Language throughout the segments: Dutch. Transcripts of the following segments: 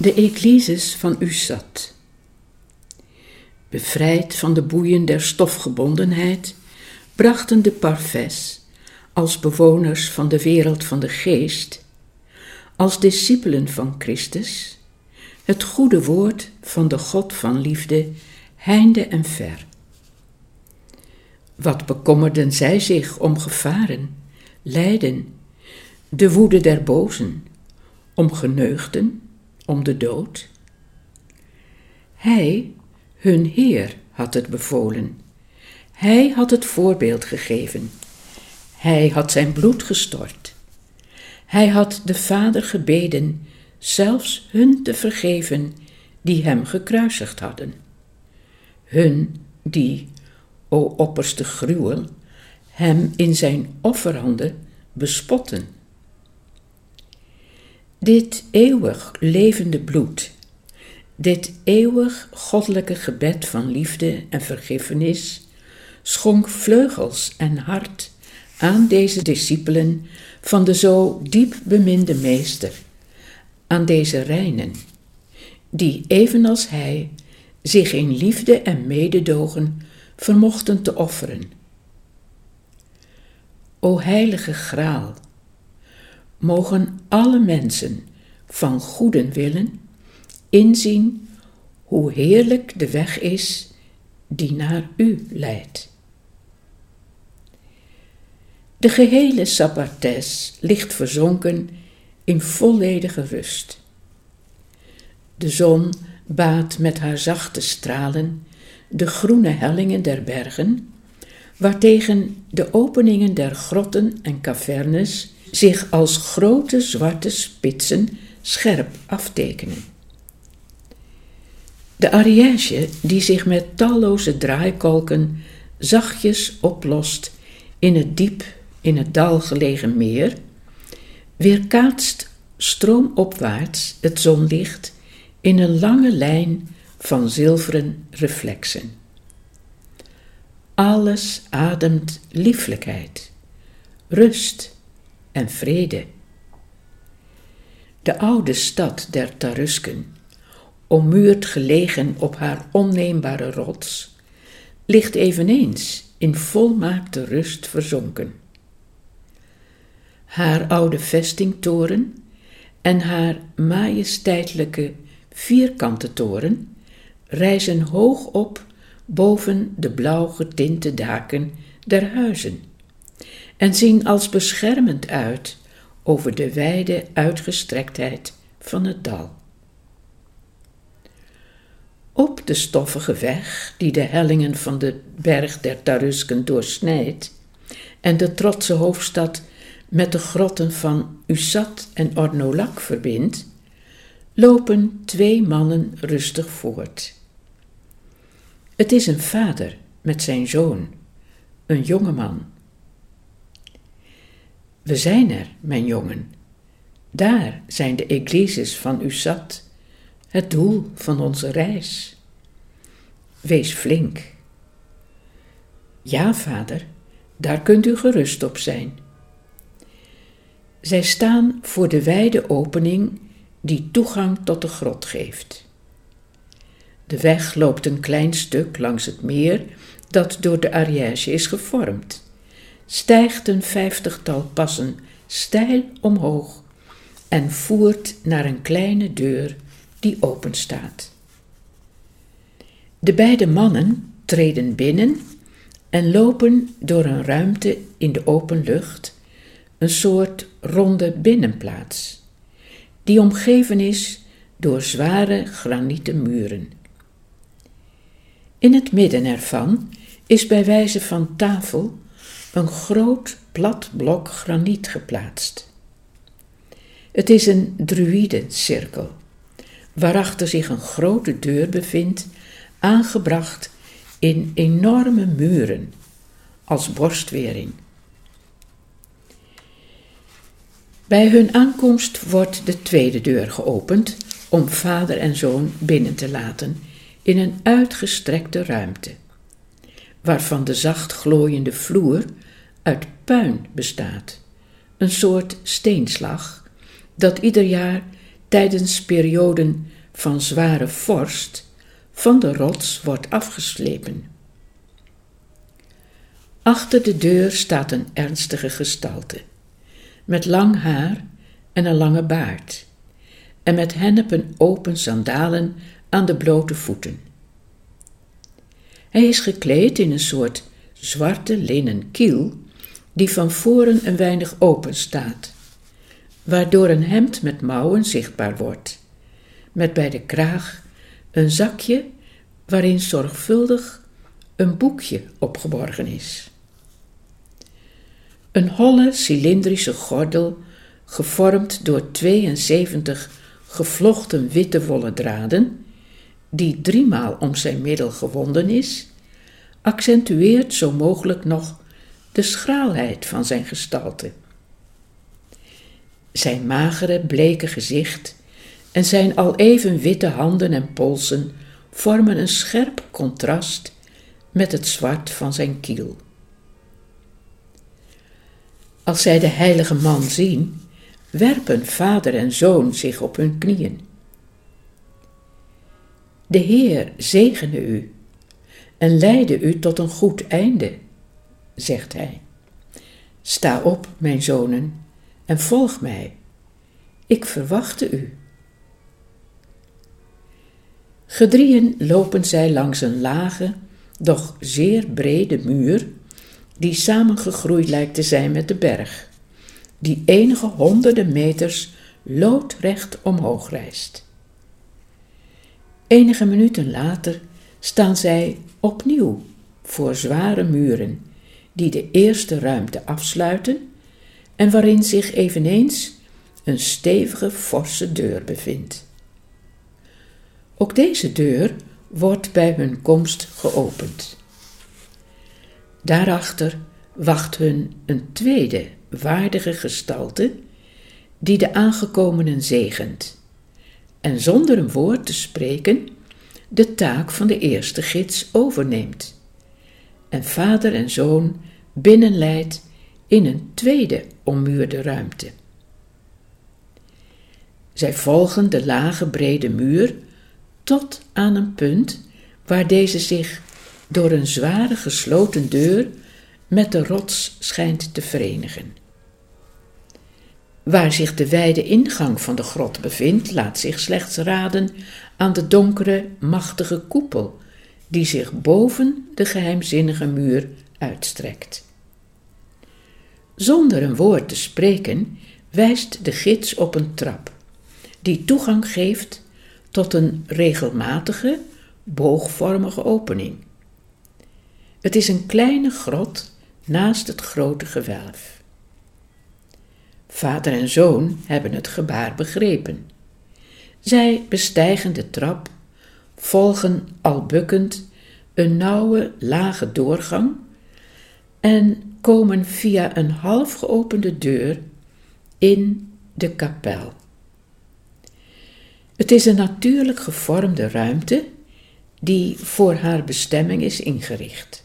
De Eglises van Usat. Bevrijd van de boeien der stofgebondenheid, brachten de parfes, als bewoners van de wereld van de geest, als discipelen van Christus, het goede woord van de God van liefde, heinde en ver. Wat bekommerden zij zich om gevaren, lijden, de woede der bozen, om geneugden, om de dood? Hij, hun Heer, had het bevolen. Hij had het voorbeeld gegeven. Hij had zijn bloed gestort. Hij had de Vader gebeden zelfs hun te vergeven die hem gekruisigd hadden. Hun die, o opperste gruwel, hem in zijn offerhanden bespotten. Dit eeuwig levende bloed, dit eeuwig goddelijke gebed van liefde en vergiffenis, schonk vleugels en hart aan deze discipelen van de zo diep beminde meester, aan deze reinen, die evenals hij zich in liefde en mededogen vermochten te offeren. O heilige graal, mogen alle mensen van goeden willen inzien hoe heerlijk de weg is die naar u leidt. De gehele Sabbates ligt verzonken in volledige rust. De zon baat met haar zachte stralen de groene hellingen der bergen, waartegen de openingen der grotten en cavernes zich als grote zwarte spitsen scherp aftekenen. De Ariège, die zich met talloze draaikolken zachtjes oplost in het diep in het dal gelegen meer, weerkaatst stroomopwaarts het zonlicht in een lange lijn van zilveren reflexen. Alles ademt lieflijkheid, rust en vrede. De oude stad der Tarusken, ommuurd gelegen op haar onneembare rots, ligt eveneens in volmaakte rust verzonken. Haar oude vestingtoren en haar majesteitelijke vierkante toren rijzen hoog op boven de blauw getinte daken der huizen en zien als beschermend uit over de wijde uitgestrektheid van het dal. Op de stoffige weg die de hellingen van de berg der Tarusken doorsnijdt en de trotse hoofdstad met de grotten van Usat en Ornolak verbindt, lopen twee mannen rustig voort. Het is een vader met zijn zoon, een jonge man. We zijn er, mijn jongen. Daar zijn de eglises van Usat, het doel van onze reis. Wees flink. Ja, vader, daar kunt u gerust op zijn. Zij staan voor de wijde opening die toegang tot de grot geeft. De weg loopt een klein stuk langs het meer dat door de Ariège is gevormd, stijgt een vijftigtal passen steil omhoog en voert naar een kleine deur die open staat. De beide mannen treden binnen en lopen door een ruimte in de open lucht, een soort ronde binnenplaats, die omgeven is door zware granieten muren. In het midden ervan is bij wijze van tafel een groot plat blok graniet geplaatst. Het is een druïdencirkel, waarachter zich een grote deur bevindt, aangebracht in enorme muren als borstwering. Bij hun aankomst wordt de tweede deur geopend om vader en zoon binnen te laten in een uitgestrekte ruimte, waarvan de zacht glooiende vloer uit puin bestaat, een soort steenslag dat ieder jaar tijdens perioden van zware vorst van de rots wordt afgeslepen. Achter de deur staat een ernstige gestalte, met lang haar en een lange baard, en met hennepen open sandalen aan de blote voeten. Hij is gekleed in een soort zwarte linnen kiel, die van voren een weinig open staat, waardoor een hemd met mouwen zichtbaar wordt, met bij de kraag een zakje waarin zorgvuldig een boekje opgeborgen is. Een holle cilindrische gordel, gevormd door 72 gevlochten witte wollen draden, die driemaal om zijn middel gewonden is, accentueert zo mogelijk nog de schraalheid van zijn gestalte. Zijn magere, bleke gezicht en zijn al even witte handen en polsen vormen een scherp contrast met het zwart van zijn kiel. Als zij de heilige man zien, werpen vader en zoon zich op hun knieën. De Heer zegene u en leide u tot een goed einde, zegt hij. Sta op, mijn zonen, en volg mij. Ik verwachtte u. Gedrieën lopen zij langs een lage, doch zeer brede muur, die samengegroeid lijkt te zijn met de berg, die enige honderden meters loodrecht omhoog rijst. Enige minuten later staan zij opnieuw voor zware muren, die de eerste ruimte afsluiten en waarin zich eveneens een stevige, forse deur bevindt. Ook deze deur wordt bij hun komst geopend. Daarachter wacht hun een tweede waardige gestalte die de aangekomenen zegent en zonder een woord te spreken de taak van de eerste gids overneemt en vader en zoon binnenleidt in een tweede ommuurde ruimte. Zij volgen de lage brede muur tot aan een punt waar deze zich door een zware gesloten deur met de rots schijnt te verenigen. Waar zich de wijde ingang van de grot bevindt, laat zich slechts raden aan de donkere, machtige koepel die zich boven de geheimzinnige muur uitstrekt. Zonder een woord te spreken, wijst de gids op een trap, die toegang geeft tot een regelmatige, boogvormige opening. Het is een kleine grot naast het grote gewelf. Vader en zoon hebben het gebaar begrepen. Zij bestijgen de trap, volgen al bukkend een nauwe, lage doorgang en komen via een half geopende deur in de kapel. Het is een natuurlijk gevormde ruimte die voor haar bestemming is ingericht.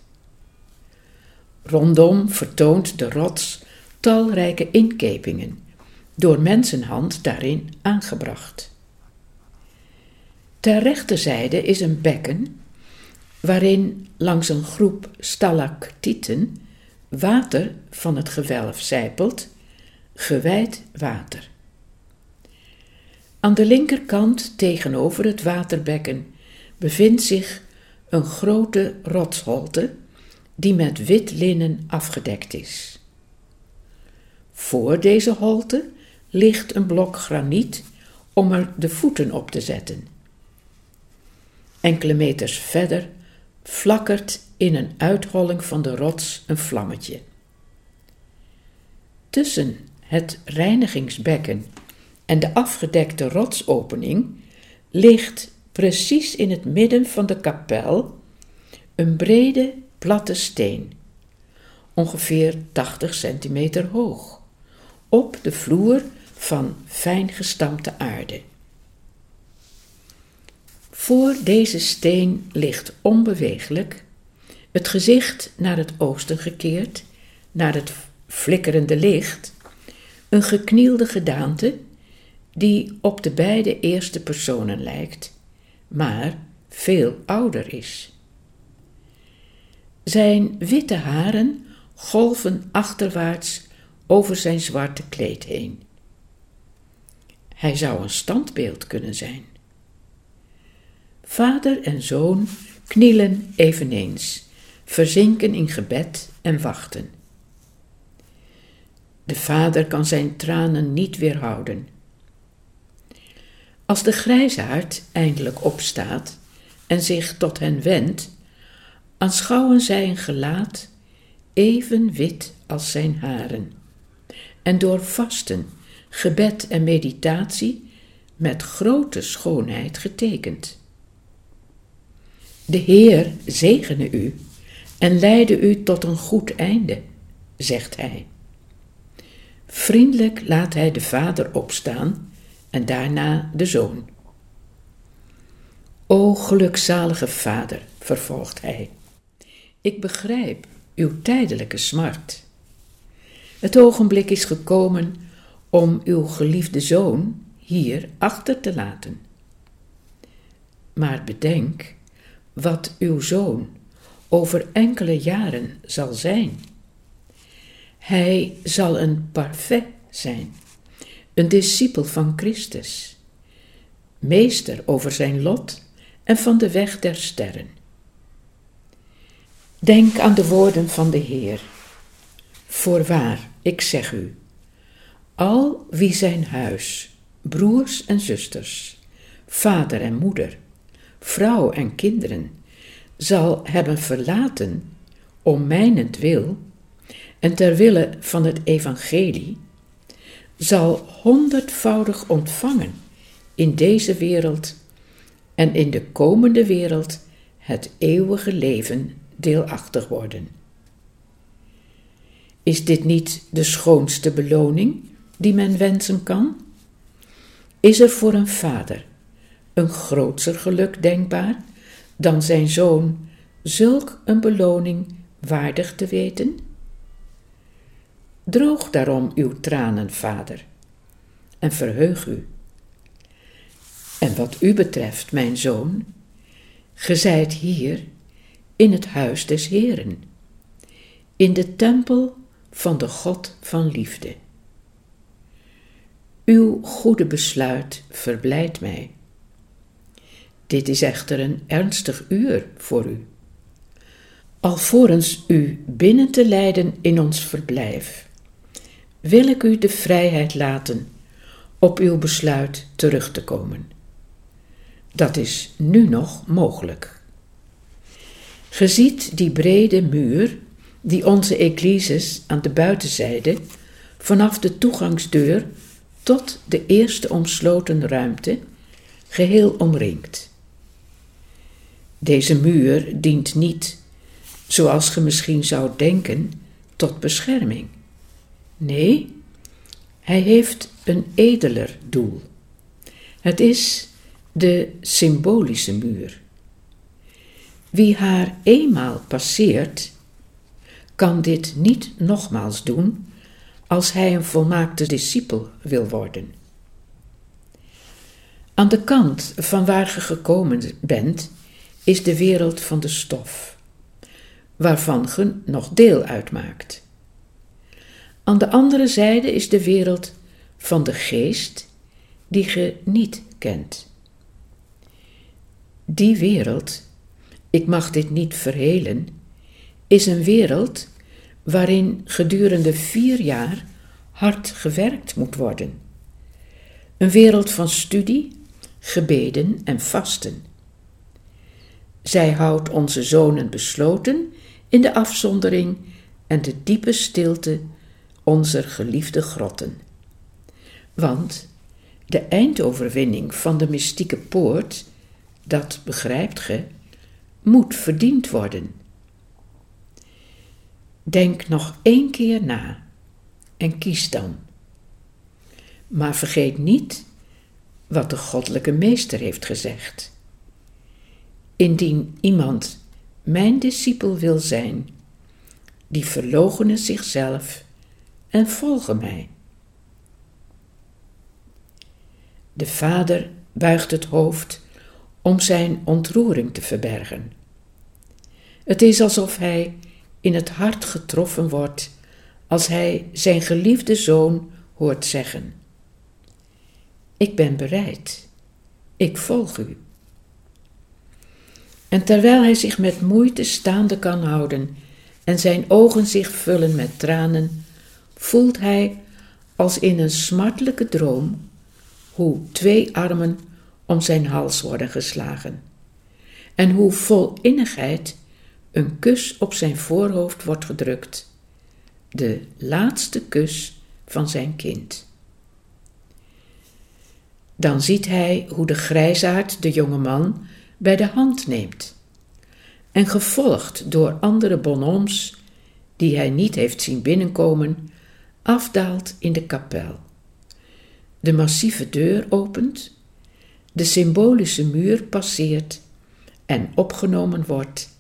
Rondom vertoont de rots talrijke inkepingen, door mensenhand daarin aangebracht. Ter rechterzijde is een bekken waarin langs een groep stalactieten water van het gewelf zijpelt, gewijd water. Aan de linkerkant tegenover het waterbekken bevindt zich een grote rotsholte die met wit linnen afgedekt is. Voor deze holte ligt een blok graniet om er de voeten op te zetten. Enkele meters verder flakkert in een uitholling van de rots een vlammetje. Tussen het reinigingsbekken en de afgedekte rotsopening ligt precies in het midden van de kapel een brede, platte steen, ongeveer 80 centimeter hoog, op de vloer van fijn gestampte aarde. Voor deze steen ligt onbeweeglijk, het gezicht naar het oosten gekeerd, naar het flikkerende licht, een geknielde gedaante die op de beide eerste personen lijkt, maar veel ouder is. Zijn witte haren golven achterwaarts over zijn zwarte kleed heen. Hij zou een standbeeld kunnen zijn. Vader en zoon knielen eveneens, verzinken in gebed en wachten. De vader kan zijn tranen niet weerhouden. Als de grijsaard eindelijk opstaat en zich tot hen wendt, aanschouwen zij een gelaat even wit als zijn haren, en door vasten, gebed en meditatie met grote schoonheid getekend. De Heer zegene u en leide u tot een goed einde, zegt hij. Vriendelijk laat hij de vader opstaan en daarna de zoon. O gelukzalige vader, vervolgt hij, ik begrijp uw tijdelijke smart. Het ogenblik is gekomen om uw geliefde zoon hier achter te laten. Maar bedenk wat uw zoon over enkele jaren zal zijn. Hij zal een parfait zijn, een discipel van Christus, meester over zijn lot en van de weg der sterren. Denk aan de woorden van de Heer. Voorwaar, ik zeg u, al wie zijn huis, broers en zusters, vader en moeder, vrouw en kinderen, zal hebben verlaten om mijnentwil en ter wille van het evangelie, zal honderdvoudig ontvangen in deze wereld en in de komende wereld het eeuwige leven deelachtig worden. Is dit niet de schoonste beloning die men wensen kan? Is er voor een vader een grootser geluk denkbaar dan zijn zoon zulk een beloning waardig te weten? Droog daarom uw tranen, vader, en verheug u. En wat u betreft, mijn zoon, ge zijt hier in het huis des Heren, in de tempel van de God van liefde. Uw goede besluit verblijdt mij. Dit is echter een ernstig uur voor u. Alvorens u binnen te leiden in ons verblijf, wil ik u de vrijheid laten op uw besluit terug te komen. Dat is nu nog mogelijk. Ge ziet die brede muur die onze eglises aan de buitenzijde vanaf de toegangsdeur tot de eerste omsloten ruimte geheel omringt. Deze muur dient niet, zoals ge misschien zou denken, tot bescherming. Nee, hij heeft een edeler doel. Het is de symbolische muur. Wie haar eenmaal passeert, kan dit niet nogmaals doen als hij een volmaakte discipel wil worden. Aan de kant van waar ge gekomen bent, is de wereld van de stof, waarvan ge nog deel uitmaakt. Aan de andere zijde is de wereld van de geest, die ge niet kent. Die wereld ik mag dit niet verhelen, is een wereld waarin gedurende vier jaar hard gewerkt moet worden. Een wereld van studie, gebeden en vasten. Zij houdt onze zonen besloten in de afzondering en de diepe stilte onze geliefde grotten. Want de eindoverwinning van de mystieke poort, dat begrijpt ge, moet verdiend worden. Denk nog één keer na en kies dan. Maar vergeet niet wat de goddelijke meester heeft gezegd. Indien iemand mijn discipel wil zijn, die verloochenen zichzelf en volgen mij. De vader buigt het hoofd om zijn ontroering te verbergen. Het is alsof hij in het hart getroffen wordt als hij zijn geliefde zoon hoort zeggen: Ik ben bereid, ik volg u. En terwijl hij zich met moeite staande kan houden en zijn ogen zich vullen met tranen, voelt hij als in een smartelijke droom hoe twee armen om zijn hals worden geslagen en hoe vol innigheid een kus op zijn voorhoofd wordt gedrukt, de laatste kus van zijn kind. Dan ziet hij hoe de grijsaard de jonge man bij de hand neemt en gevolgd door andere bonhommes die hij niet heeft zien binnenkomen, afdaalt in de kapel. De massieve deur opent, de symbolische muur passeert en opgenomen wordt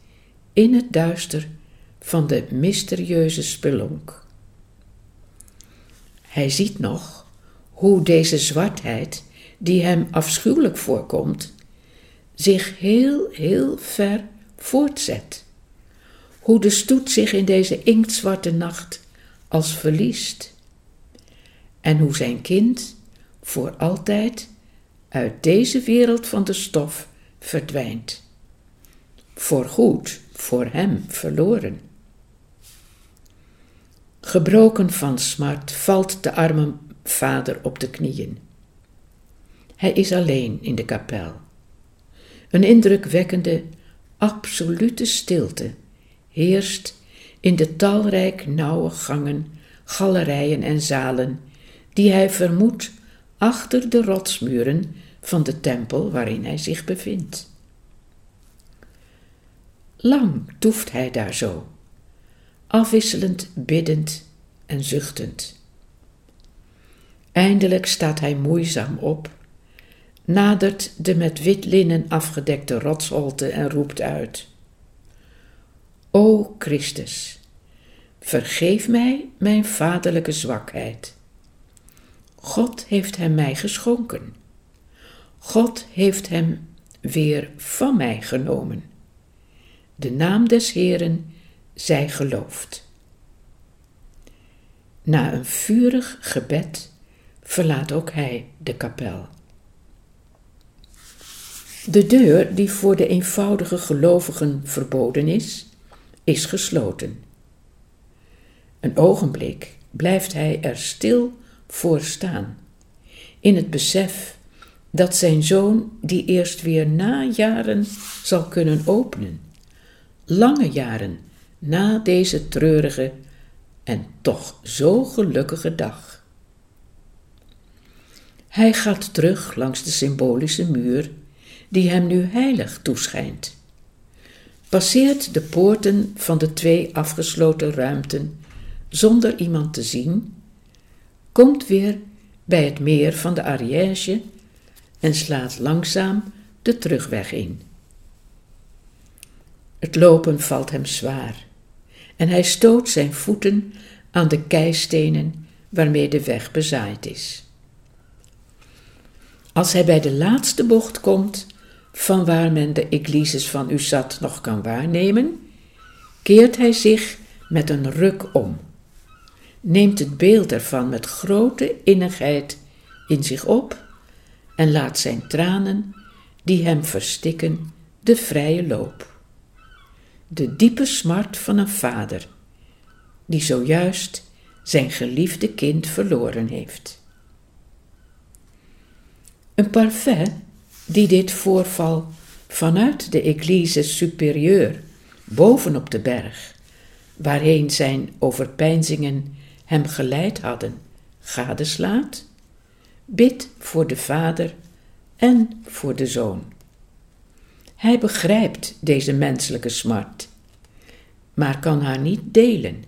in het duister van de mysterieuze spelonk. Hij ziet nog hoe deze zwartheid, die hem afschuwelijk voorkomt, zich heel, heel ver voortzet. Hoe de stoet zich in deze inktzwarte nacht als verliest. En hoe zijn kind voor altijd uit deze wereld van de stof verdwijnt. Voorgoed voor hem verloren. Gebroken van smart valt de arme vader op de knieën. Hij is alleen in de kapel. Een indrukwekkende, absolute stilte heerst in de talrijk nauwe gangen, galerijen en zalen die hij vermoedt achter de rotsmuren van de tempel waarin hij zich bevindt. Lang toeft hij daar zo, afwisselend biddend en zuchtend. Eindelijk staat hij moeizaam op, nadert de met wit linnen afgedekte rotsholte en roept uit: O Christus, vergeef mij mijn vaderlijke zwakheid. God heeft hem mij geschonken. God heeft hem weer van mij genomen. De naam des Heeren zij geloofd. Na een vurig gebed verlaat ook hij de kapel. De deur die voor de eenvoudige gelovigen verboden is, is gesloten. Een ogenblik blijft hij er stil voor staan, in het besef dat zijn zoon die eerst weer na jaren zal kunnen openen, lange jaren na deze treurige en toch zo gelukkige dag. Hij gaat terug langs de symbolische muur die hem nu heilig toeschijnt passeert de poorten van de twee afgesloten ruimten zonder iemand te zien, komt weer bij het meer van de Ariège en slaat langzaam de terugweg in. Het lopen valt hem zwaar en hij stoot zijn voeten aan de keistenen waarmee de weg bezaaid is. Als hij bij de laatste bocht komt, van waar men de eglises van Usat nog kan waarnemen, keert hij zich met een ruk om, neemt het beeld ervan met grote innigheid in zich op en laat zijn tranen, die hem verstikken, de vrije loop. De diepe smart van een vader, die zojuist zijn geliefde kind verloren heeft. Een parfait die dit voorval vanuit de Église supérieure bovenop de berg, waarheen zijn overpeinzingen hem geleid hadden, gadeslaat, bid voor de vader en voor de zoon. Hij begrijpt deze menselijke smart, maar kan haar niet delen.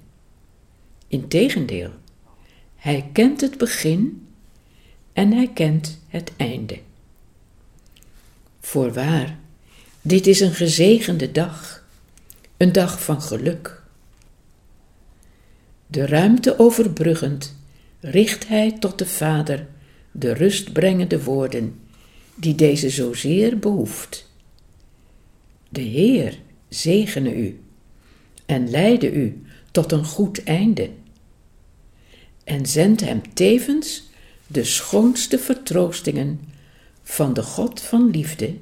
Integendeel, hij kent het begin en hij kent het einde. Voorwaar, dit is een gezegende dag, een dag van geluk. De ruimte overbruggend richt hij tot de Vader de rustbrengende woorden die deze zozeer behoeft. De Heer zegene u en leide u tot een goed einde. En zend hem tevens de schoonste vertroostingen van de God van liefde,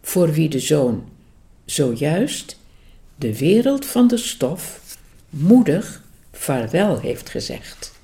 voor wie de Zoon zojuist de wereld van de stof moedig vaarwel heeft gezegd.